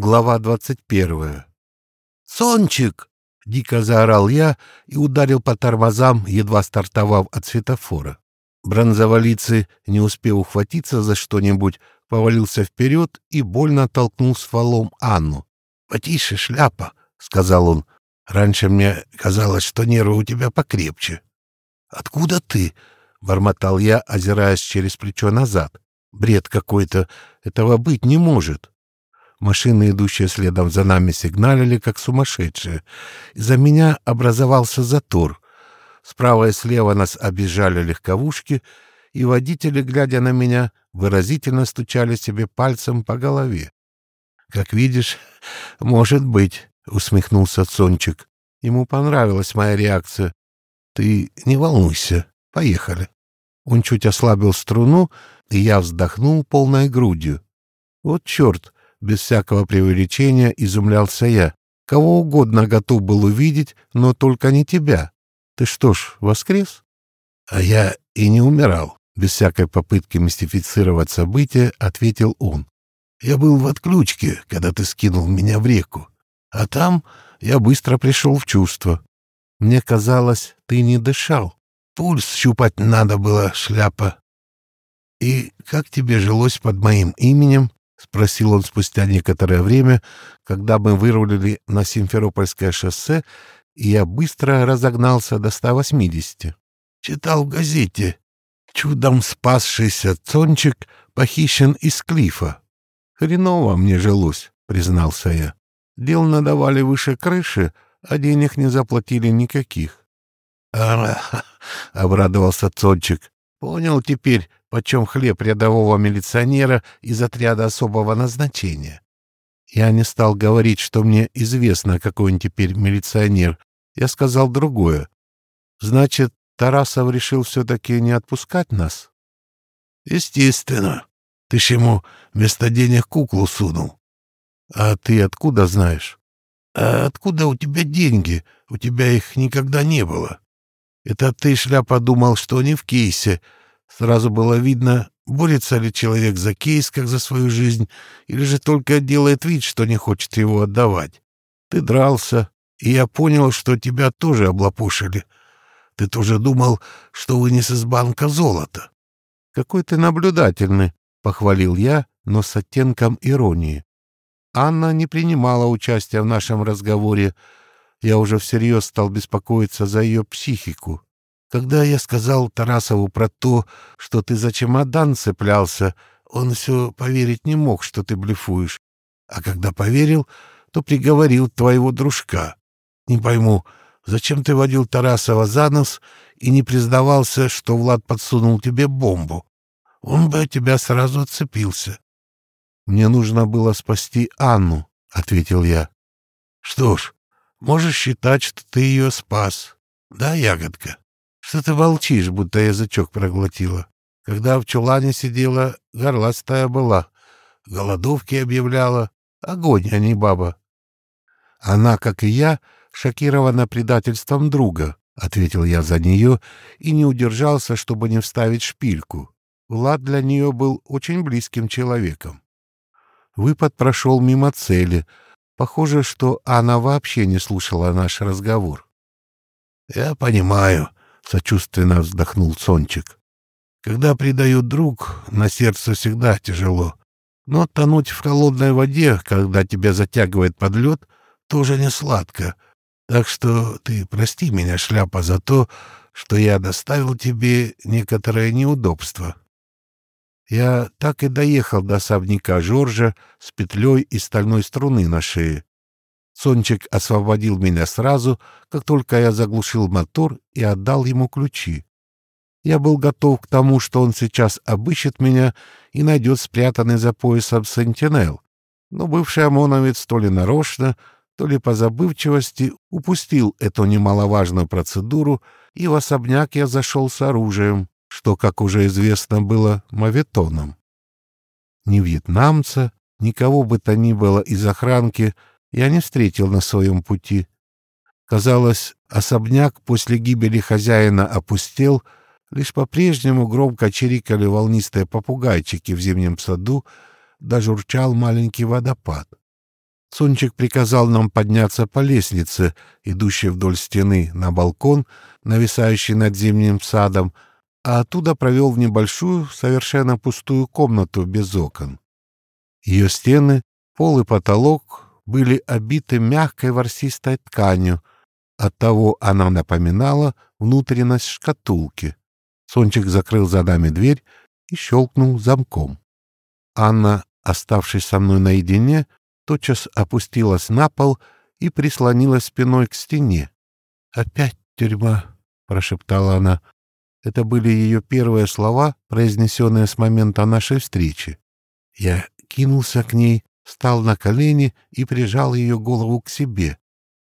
Глава двадцать первая. «Сончик!» — дико заорал я и ударил по тормозам, едва стартовав от светофора. Бронзоволицый, не успев ухватиться за что-нибудь, повалился вперед и больно толкнул стволом Анну. «Потише, шляпа!» — сказал он. «Раньше мне казалось, что нервы у тебя покрепче». «Откуда ты?» — бормотал я, озираясь через плечо назад. «Бред какой-то. Этого быть не может». Машины, идущие следом за нами, сигналили, как сумасшедшие. Из-за меня образовался затор. Справа и слева нас обижали легковушки, и водители, глядя на меня, выразительно стучали себе пальцем по голове. «Как видишь, может быть», — усмехнулся Сончик. Ему понравилась моя реакция. «Ты не волнуйся, поехали». Он чуть ослабил струну, и я вздохнул полной грудью. «Вот черт!» Без всякого преувеличения изумлялся я. Кого угодно готов был увидеть, но только не тебя. Ты что ж, воскрес? А я и не умирал. Без всякой попытки мистифицировать события, ответил он. Я был в отключке, когда ты скинул меня в реку. А там я быстро пришел в чувство. Мне казалось, ты не дышал. Пульс щупать надо было, шляпа. И как тебе жилось под моим именем? — спросил он спустя некоторое время, когда мы вырулили на Симферопольское шоссе, и я быстро разогнался до 180. «Читал в газете. Чудом спасшийся Цончик похищен из клифа. Хреново мне жилось», — признался я. «Дел надавали выше крыши, а денег не заплатили никаких». «Ара!» — обрадовался Цончик. «Понял теперь, почем хлеб рядового милиционера из отряда особого назначения. Я не стал говорить, что мне известно, какой он теперь милиционер. Я сказал другое. Значит, Тарасов решил все-таки не отпускать нас? Естественно. Ты ж ему вместо денег куклу сунул. А ты откуда знаешь? А откуда у тебя деньги? У тебя их никогда не было. Это ты, шляпа, думал, что они в кейсе, Сразу было видно, борется ли человек за кейс, как за свою жизнь, или же только делает вид, что не хочет его отдавать. Ты дрался, и я понял, что тебя тоже облапушили. Ты тоже думал, что вынес из банка золото. — Какой ты наблюдательный, — похвалил я, но с оттенком иронии. Анна не принимала участия в нашем разговоре. Я уже всерьез стал беспокоиться за ее психику. Когда я сказал Тарасову про то, что ты за чемодан цеплялся, он все поверить не мог, что ты блефуешь. А когда поверил, то приговорил твоего дружка. Не пойму, зачем ты водил Тарасова за нос и не признавался, что Влад подсунул тебе бомбу? Он бы от тебя сразу отцепился. — Мне нужно было спасти Анну, — ответил я. — Что ж, можешь считать, что ты ее спас. Да, ягодка? Что ты волчишь, будто язычок проглотила? Когда в чулане сидела, горластая была. Голодовки объявляла. Огонь, а не баба. Она, как и я, шокирована предательством друга, — ответил я за нее и не удержался, чтобы не вставить шпильку. Влад для нее был очень близким человеком. Выпад прошел мимо цели. Похоже, что она вообще не слушала наш разговор. — Я понимаю, сочувственно вздохнул Сончик. Когда предают друг, на сердце всегда тяжело. Но тонуть в холодной воде, когда тебя затягивает под лед, тоже не сладко. Так что ты прости меня, шляпа, за то, что я доставил тебе некоторое неудобство. Я так и доехал до особняка Жоржа с петлей и стальной струны на шее. Сончик освободил меня сразу, как только я заглушил мотор и отдал ему ключи. Я был готов к тому, что он сейчас обыщет меня и найдет спрятанный за поясом сентинел. Но бывший ОМОНовец то ли нарочно, то ли по забывчивости упустил эту немаловажную процедуру, и в особняк я зашел с оружием, что, как уже известно, было моветоном. Ни вьетнамца, никого бы то ни было из охранки — я не встретил на своем пути. Казалось, особняк после гибели хозяина опустел, лишь по-прежнему громко чирикали волнистые попугайчики в зимнем саду, даже урчал маленький водопад. Сончик приказал нам подняться по лестнице, идущей вдоль стены, на балкон, нависающий над зимним садом, а оттуда провел в небольшую, совершенно пустую комнату без окон. Ее стены, пол и потолок были обиты мягкой ворсистой тканью, оттого она напоминала внутренность шкатулки. Сончик закрыл за нами дверь и щелкнул замком. Анна, оставшись со мной наедине, тотчас опустилась на пол и прислонилась спиной к стене. «Опять тюрьма», — прошептала она. Это были ее первые слова, произнесенные с момента нашей встречи. Я кинулся к ней, встал на колени и прижал ее голову к себе.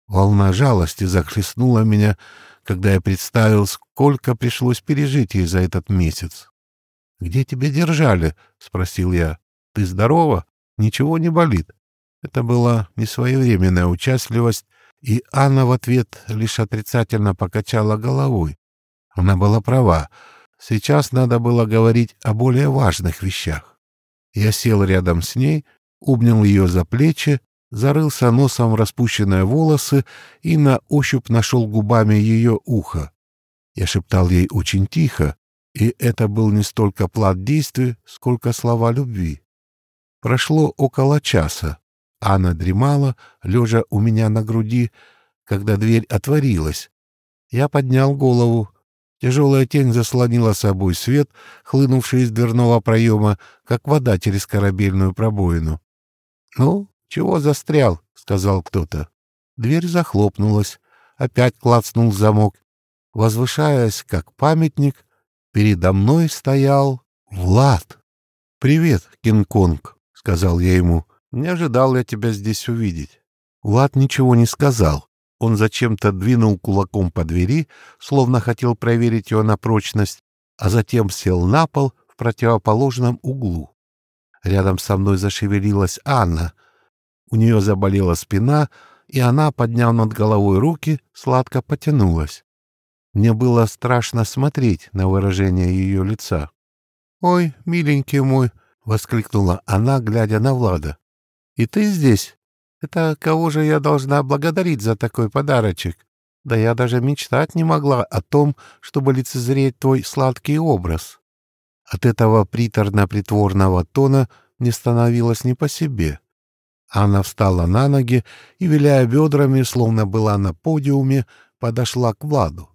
Волна жалости захлестнула меня, когда я представил, сколько пришлось пережить ей за этот месяц. «Где тебя держали?» — спросил я. «Ты здорова? Ничего не болит?» Это была несвоевременная участливость, и Анна в ответ лишь отрицательно покачала головой. Она была права. Сейчас надо было говорить о более важных вещах. Я сел рядом с ней, обнял ее за плечи, зарылся носом в распущенные волосы и на ощупь нашел губами ее ухо. Я шептал ей очень тихо, и это был не столько плат действий, сколько слова любви. Прошло около часа. Анна дремала, лежа у меня на груди, когда дверь отворилась. Я поднял голову. Тяжелая тень заслонила собой свет, хлынувший из дверного проема, как вода через корабельную пробоину. — Ну, чего застрял? — сказал кто-то. Дверь захлопнулась. Опять клацнул замок. Возвышаясь, как памятник, передо мной стоял Влад. — Привет, Кинг-Конг, — сказал я ему. Не ожидал я тебя здесь увидеть. Влад ничего не сказал. Он зачем-то двинул кулаком по двери, словно хотел проверить ее на прочность, а затем сел на пол в противоположном углу. Рядом со мной зашевелилась Анна. У нее заболела спина, и она, подняв над головой руки, сладко потянулась. Мне было страшно смотреть на выражение ее лица. «Ой, миленький мой!» — воскликнула она, глядя на Влада. И ты здесь? Это кого же я должна благодарить за такой подарочек? Да я даже мечтать не могла о том, чтобы лицезреть твой сладкий образ. От этого приторно-притворного тона не становилось не по себе. Она встала на ноги и, виляя бедрами, словно была на подиуме, подошла к Владу.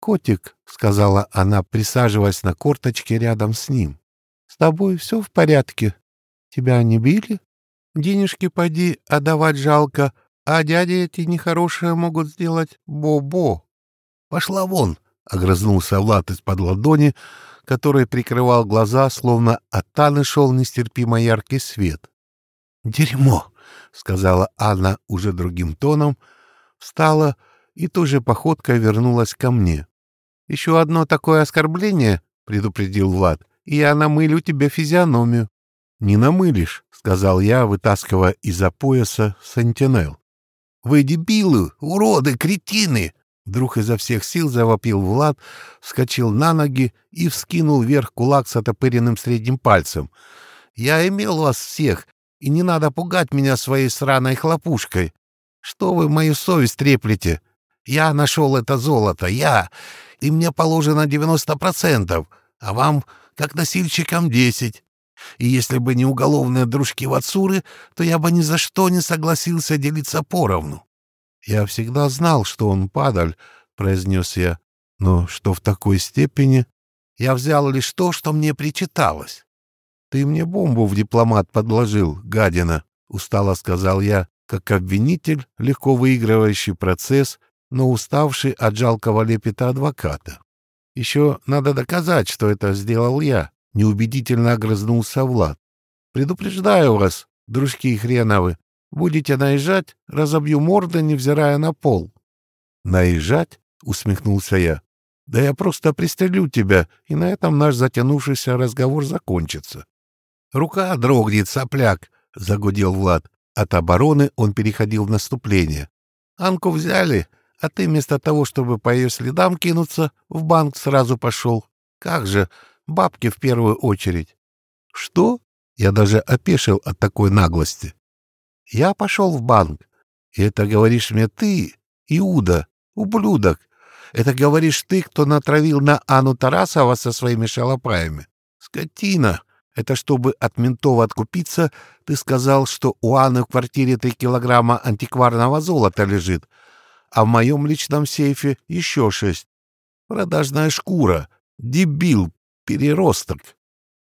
«Котик», — сказала она, присаживаясь на корточке рядом с ним, — «с тобой все в порядке? Тебя не били?» Денежки поди отдавать жалко, а дяди эти нехорошие могут сделать бо-бо. — Пошла вон! — огрызнулся Влад из-под ладони, который прикрывал глаза, словно от Таны шел нестерпимо яркий свет. — Дерьмо! — сказала Анна уже другим тоном, встала и той же походкой вернулась ко мне. — Еще одно такое оскорбление, — предупредил Влад, — и я намылю тебе физиономию. «Не намылишь», — сказал я, вытаскивая из-за пояса сентинел. «Вы дебилы, уроды, кретины!» Вдруг изо всех сил завопил Влад, вскочил на ноги и вскинул вверх кулак с отопыренным средним пальцем. «Я имел вас всех, и не надо пугать меня своей сраной хлопушкой. Что вы мою совесть треплете? Я нашел это золото, я, и мне положено девяносто процентов, а вам, как носильщикам, десять. И если бы не уголовные дружки Вацуры, то я бы ни за что не согласился делиться поровну. — Я всегда знал, что он падаль, — произнес я, — но что в такой степени? Я взял лишь то, что мне причиталось. — Ты мне бомбу в дипломат подложил, гадина, — устало сказал я, как обвинитель, легко выигрывающий процесс, но уставший от жалкого лепета адвоката. Еще надо доказать, что это сделал я. — неубедительно огрызнулся Влад. «Предупреждаю вас, дружки хреновы, будете наезжать, разобью морды, невзирая на пол». «Наезжать?» — усмехнулся я. «Да я просто пристрелю тебя, и на этом наш затянувшийся разговор закончится». «Рука дрогнет, сопляк!» — загудел Влад. От обороны он переходил в наступление. «Анку взяли, а ты вместо того, чтобы по ее следам кинуться, в банк сразу пошел. Как же, Бабки в первую очередь. Что? Я даже опешил от такой наглости. Я пошел в банк. Это говоришь мне ты, Иуда, ублюдок. Это говоришь ты, кто натравил на Анну Тарасова со своими шалопаями. Скотина! Это чтобы от ментов откупиться, ты сказал, что у Анны в квартире три килограмма антикварного золота лежит, а в моем личном сейфе еще шесть. Продажная шкура. Дебил. Переросток.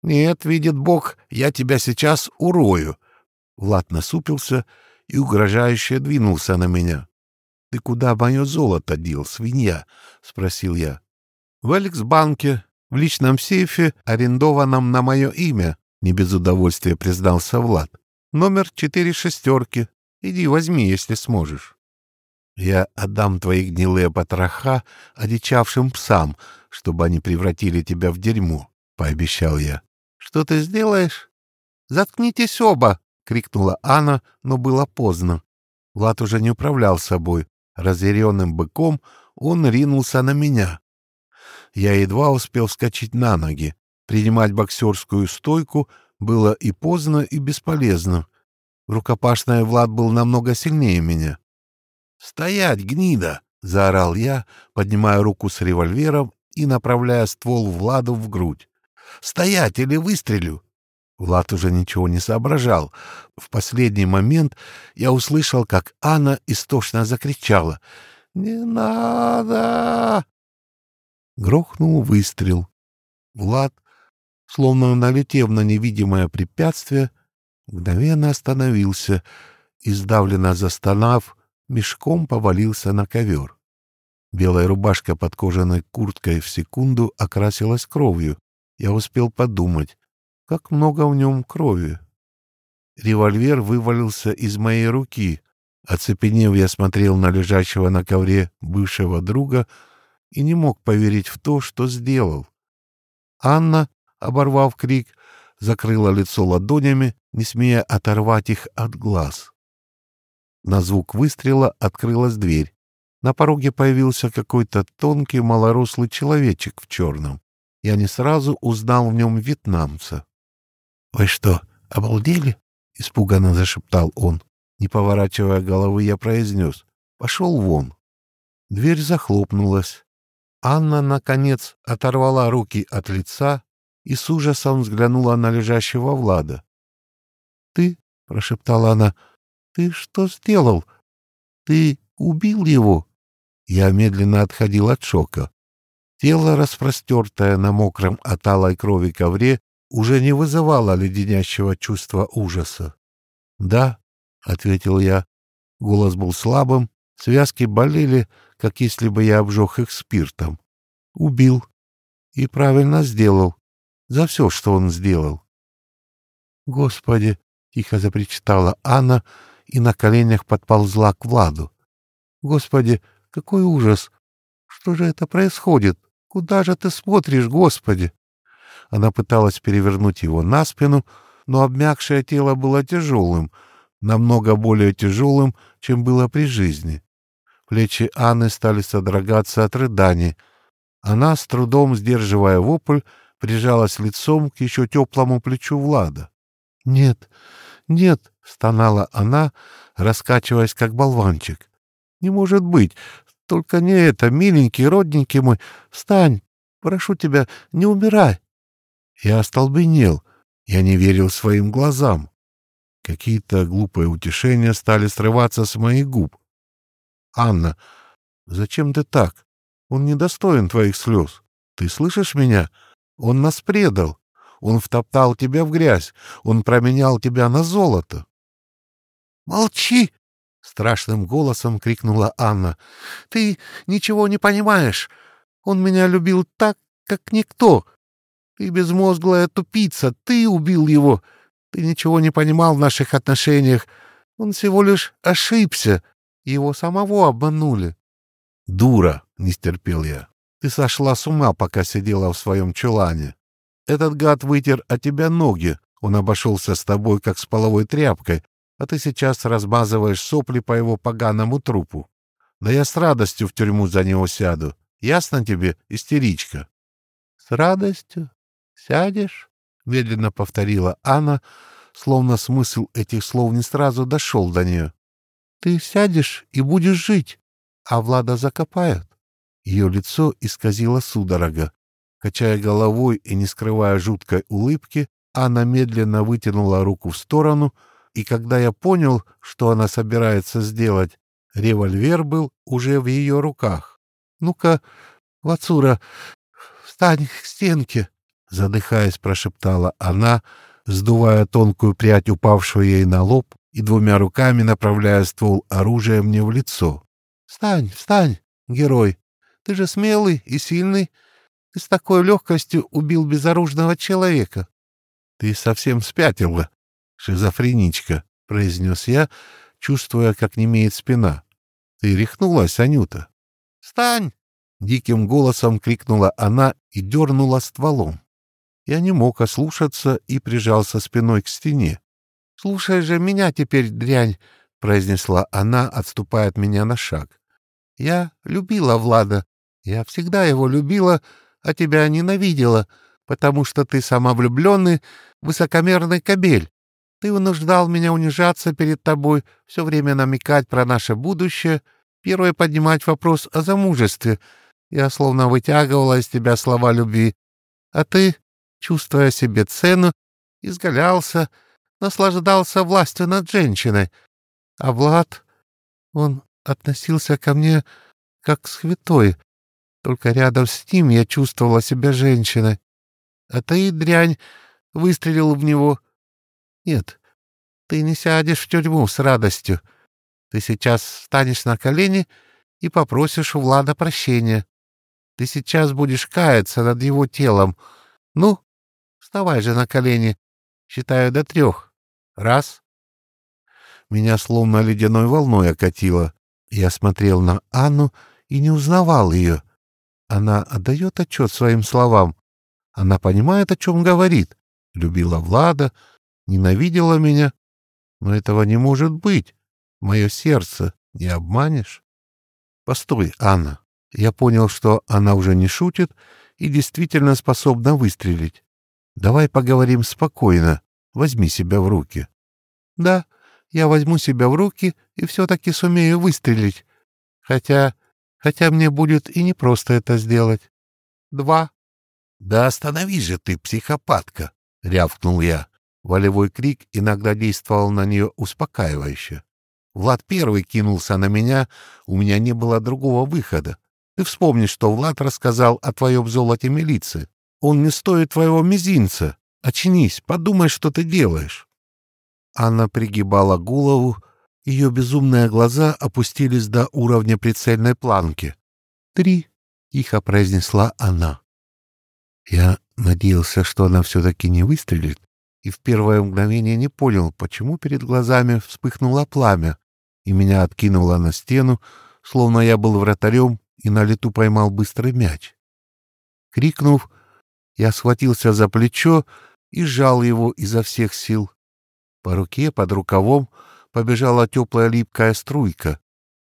Нет, видит Бог, я тебя сейчас урою. Влад насупился и угрожающе двинулся на меня. — Ты куда мое золото дел, свинья? — спросил я. — В Алекс-банке, в личном сейфе, арендованном на мое имя, — не без удовольствия признался Влад. — Номер четыре шестерки. Иди возьми, если сможешь. Я отдам твои гнилые потроха одичавшим псам, чтобы они превратили тебя в дерьмо, — пообещал я. — Что ты сделаешь? — Заткнитесь оба! — крикнула Анна, но было поздно. Влад уже не управлял собой. Разъяренным быком он ринулся на меня. Я едва успел вскочить на ноги. Принимать боксерскую стойку было и поздно, и бесполезно. Рукопашная Влад был намного сильнее меня. «Стоять, гнида!» — заорал я, поднимая руку с револьвером и направляя ствол Владу в грудь. «Стоять или выстрелю!» Влад уже ничего не соображал. В последний момент я услышал, как Анна истошно закричала. «Не надо!» Грохнул выстрел. Влад, словно налетев на невидимое препятствие, мгновенно остановился и, сдавленно застонав, мешком повалился на ковер. Белая рубашка под кожаной курткой в секунду окрасилась кровью. Я успел подумать, как много в нем крови. Револьвер вывалился из моей руки. Оцепенев, я смотрел на лежащего на ковре бывшего друга и не мог поверить в то, что сделал. Анна, оборвав крик, закрыла лицо ладонями, не смея оторвать их от глаз. На звук выстрела открылась дверь. На пороге появился какой-то тонкий малорослый человечек в черном. Я не сразу узнал в нем вьетнамца. — Вы что, обалдели? — испуганно зашептал он. Не поворачивая головы, я произнес. — Пошел вон. Дверь захлопнулась. Анна, наконец, оторвала руки от лица и с ужасом взглянула на лежащего Влада. — Ты, — прошептала она, ты что сделал? Ты убил его? Я медленно отходил от шока. Тело, распростертое на мокром от алой крови ковре, уже не вызывало леденящего чувства ужаса. «Да», — ответил я. Голос был слабым, связки болели, как если бы я обжег их спиртом. «Убил. И правильно сделал. За все, что он сделал». «Господи!» — тихо запричитала Анна, и на коленях подползла к Владу. «Господи, какой ужас! Что же это происходит? Куда же ты смотришь, Господи?» Она пыталась перевернуть его на спину, но обмякшее тело было тяжелым, намного более тяжелым, чем было при жизни. Плечи Анны стали содрогаться от рыданий. Она, с трудом сдерживая вопль, прижалась лицом к еще теплому плечу Влада. «Нет, нет!» — стонала она, раскачиваясь как болванчик. «Не может быть! Только не это, миленький, родненький мой! Встань! Прошу тебя, не умирай!» Я остолбенел. Я не верил своим глазам. Какие-то глупые утешения стали срываться с моих губ. «Анна, зачем ты так? Он недостоин твоих слез. Ты слышишь меня? Он нас предал. Он втоптал тебя в грязь. Он променял тебя на золото. «Молчи!» — страшным голосом крикнула Анна. «Ты ничего не понимаешь. Он меня любил так, как никто. Ты безмозглая тупица, ты убил его. Ты ничего не понимал в наших отношениях. Он всего лишь ошибся. Его самого обманули». «Дура!» — не стерпел я. «Ты сошла с ума, пока сидела в своем чулане. Этот гад вытер от тебя ноги. Он обошелся с тобой, как с половой тряпкой, а ты сейчас размазываешь сопли по его поганому трупу. Да я с радостью в тюрьму за него сяду. Ясно тебе, истеричка? — С радостью? Сядешь? — медленно повторила Анна, словно смысл этих слов не сразу дошел до нее. «Ты сядешь и будешь жить, а Влада закопают». Ее лицо исказило судорога. Качая головой и не скрывая жуткой улыбки, она медленно вытянула руку в сторону, и когда я понял, что она собирается сделать, револьвер был уже в ее руках. «Ну-ка, Вацура, встань к стенке!» Задыхаясь, прошептала она, сдувая тонкую прядь, упавшую ей на лоб, и двумя руками направляя ствол оружия мне в лицо. «Встань, встань, герой! Ты же смелый и сильный. Ты с такой легкостью убил безоружного человека. — Ты совсем спятила, шизофреничка, — произнес я, чувствуя, как немеет спина. — Ты рехнулась, Анюта. — Встань! — диким голосом крикнула она и дернула стволом. Я не мог ослушаться и прижался спиной к стене. — Слушай же меня теперь, дрянь! — произнесла она, отступая от меня на шаг. — Я любила Влада. Я всегда его любила, а тебя ненавидела, потому что ты самовлюбленный, высокомерный кобель. Ты вынуждал меня унижаться перед тобой, все время намекать про наше будущее, первое поднимать вопрос о замужестве. Я словно вытягивала из тебя слова любви. А ты, чувствуя себе цену, изгалялся, наслаждался властью над женщиной. А Влад, он относился ко мне как к святой, только рядом с ним я чувствовала себя женщиной. А ты, дрянь, выстрелил в него. Нет, ты не сядешь в тюрьму с радостью. Ты сейчас встанешь на колени и попросишь у Влада прощения. Ты сейчас будешь каяться над его телом. Ну, вставай же на колени. Считаю до трех. Раз. Меня словно ледяной волной окатило. Я смотрел на Анну и не узнавал ее. Она отдает отчет своим словам. Она понимает, о чем говорит. Любила Влада, ненавидела меня. Но этого не может быть. Мое сердце не обманешь. Постой, Анна. Я понял, что она уже не шутит и действительно способна выстрелить. Давай поговорим спокойно. Возьми себя в руки. Да, я возьму себя в руки и все-таки сумею выстрелить. Хотя хотя мне будет и непросто это сделать. Два. — Да остановись же ты, психопатка! — рявкнул я. Волевой крик иногда действовал на нее успокаивающе. Влад первый кинулся на меня, у меня не было другого выхода. Ты вспомни, что Влад рассказал о твоем золоте милиции. Он не стоит твоего мизинца. Очнись, подумай, что ты делаешь. Анна пригибала голову, ее безумные глаза опустились до уровня прицельной планки. «Три», — тихо произнесла она. Я надеялся, что она все-таки не выстрелит, и в первое мгновение не понял, почему перед глазами вспыхнуло пламя, и меня откинуло на стену, словно я был вратарем и на лету поймал быстрый мяч. Крикнув, я схватился за плечо и сжал его изо всех сил. По руке, под рукавом, побежала теплая липкая струйка.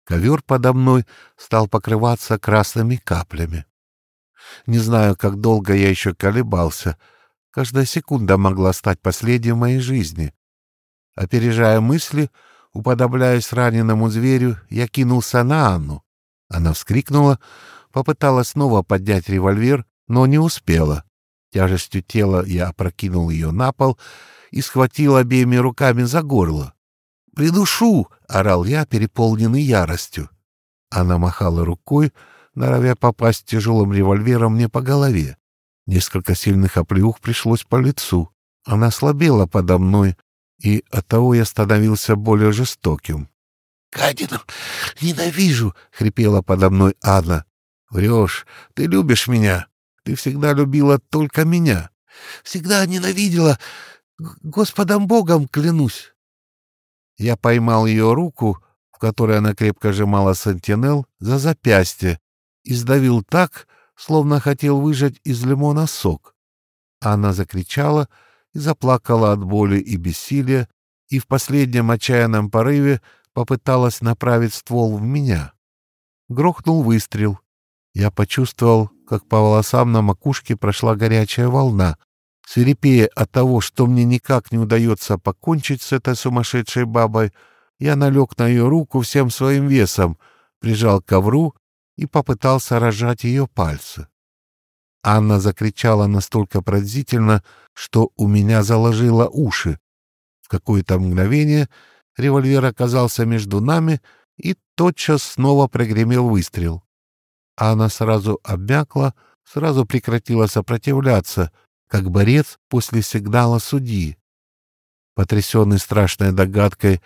Ковер подо мной стал покрываться красными каплями. Не знаю, как долго я еще колебался. Каждая секунда могла стать последней в моей жизни. Опережая мысли, уподобляясь раненому зверю, я кинулся на Анну. Она вскрикнула, попыталась снова поднять револьвер, но не успела. Тяжестью тела я опрокинул ее на пол и схватил обеими руками за горло. «Придушу!» — орал я, переполненный яростью. Она махала рукой, норовя попасть тяжелым револьвером мне по голове. Несколько сильных оплеух пришлось по лицу. Она слабела подо мной, и оттого я становился более жестоким. — Гадину ненавижу! — хрипела подо мной Анна. — Врешь, ты любишь меня. Ты всегда любила только меня. Всегда ненавидела. Господом Богом клянусь. Я поймал ее руку, в которой она крепко сжимала сантинел, за запястье и сдавил так, словно хотел выжать из лимона сок. Она закричала и заплакала от боли и бессилия, и в последнем отчаянном порыве попыталась направить ствол в меня. Грохнул выстрел. Я почувствовал, как по волосам на макушке прошла горячая волна. Свирепея от того, что мне никак не удается покончить с этой сумасшедшей бабой, я налег на ее руку всем своим весом, прижал к ковру и попытался рожать ее пальцы. Анна закричала настолько пронзительно, что у меня заложило уши. В какое-то мгновение револьвер оказался между нами, и тотчас снова прогремел выстрел. Анна сразу обмякла, сразу прекратила сопротивляться, как борец после сигнала судьи. Потрясенный страшной догадкой,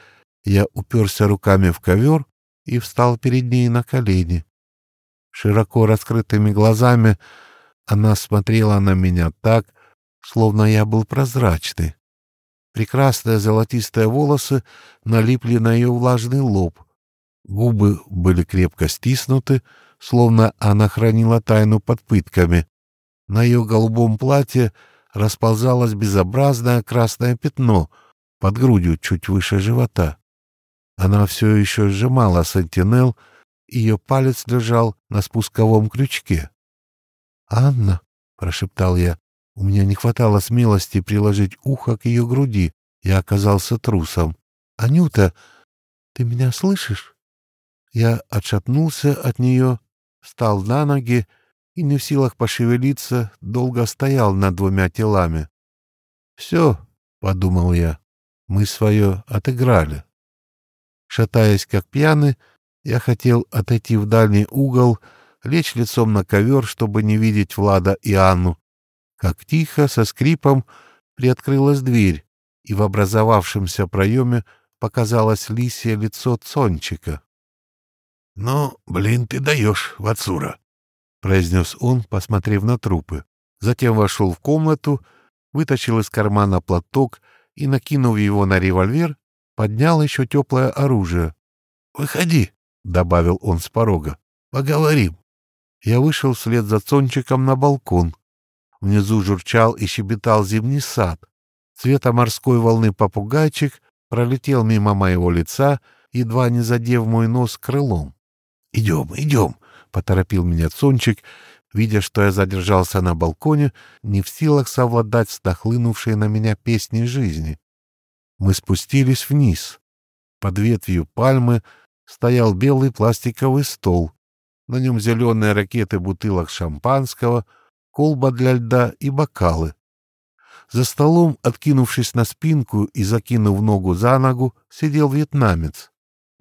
я уперся руками в ковер и встал перед ней на колени. Широко раскрытыми глазами она смотрела на меня так, словно я был прозрачный. Прекрасные золотистые волосы налипли на ее влажный лоб. Губы были крепко стиснуты, словно она хранила тайну под пытками. На ее голубом платье расползалось безобразное красное пятно под грудью чуть выше живота. Она все еще сжимала сентинел, ее палец лежал на спусковом крючке. «Анна», — прошептал я, — у меня не хватало смелости приложить ухо к ее груди, я оказался трусом. «Анюта, ты меня слышишь?» Я отшатнулся от нее, встал на ноги и, не в силах пошевелиться, долго стоял над двумя телами. «Все», — подумал я, — «мы свое отыграли». Шатаясь как пьяный, я хотел отойти в дальний угол, лечь лицом на ковер, чтобы не видеть Влада и Анну. Как тихо, со скрипом, приоткрылась дверь, и в образовавшемся проеме показалось лисье лицо Цончика. — Ну, блин, ты даешь, Вацура! — произнес он, посмотрев на трупы. Затем вошел в комнату, вытащил из кармана платок и, накинув его на револьвер, поднял еще теплое оружие. — Выходи, — добавил он с порога, — поговорим. Я вышел вслед за Цончиком на балкон. Внизу журчал и щебетал зимний сад. Цвета морской волны попугайчик пролетел мимо моего лица, едва не задев мой нос крылом. — Идем, идем, — поторопил меня Цончик, видя, что я задержался на балконе, не в силах совладать с нахлынувшей на меня песней жизни. Мы спустились вниз. Под ветвью пальмы стоял белый пластиковый стол. На нем зеленые ракеты бутылок шампанского, колба для льда и бокалы. За столом, откинувшись на спинку и закинув ногу за ногу, сидел вьетнамец.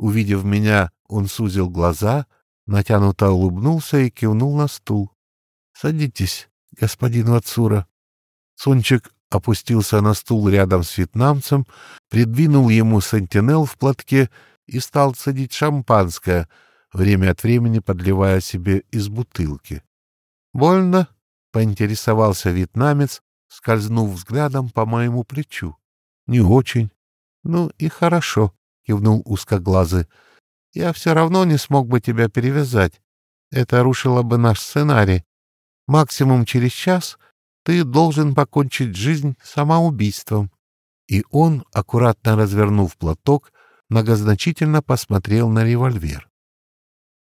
Увидев меня, он сузил глаза, натянуто улыбнулся и кивнул на стул. — Садитесь, господин Вацура. Сончик опустился на стул рядом с вьетнамцем, придвинул ему сентинел в платке и стал цедить шампанское, время от времени подливая себе из бутылки. «Больно?» — поинтересовался вьетнамец, скользнув взглядом по моему плечу. «Не очень». «Ну и хорошо», — кивнул узкоглазый. «Я все равно не смог бы тебя перевязать. Это рушило бы наш сценарий. Максимум через час ты должен покончить жизнь самоубийством». И он, аккуратно развернув платок, многозначительно посмотрел на револьвер.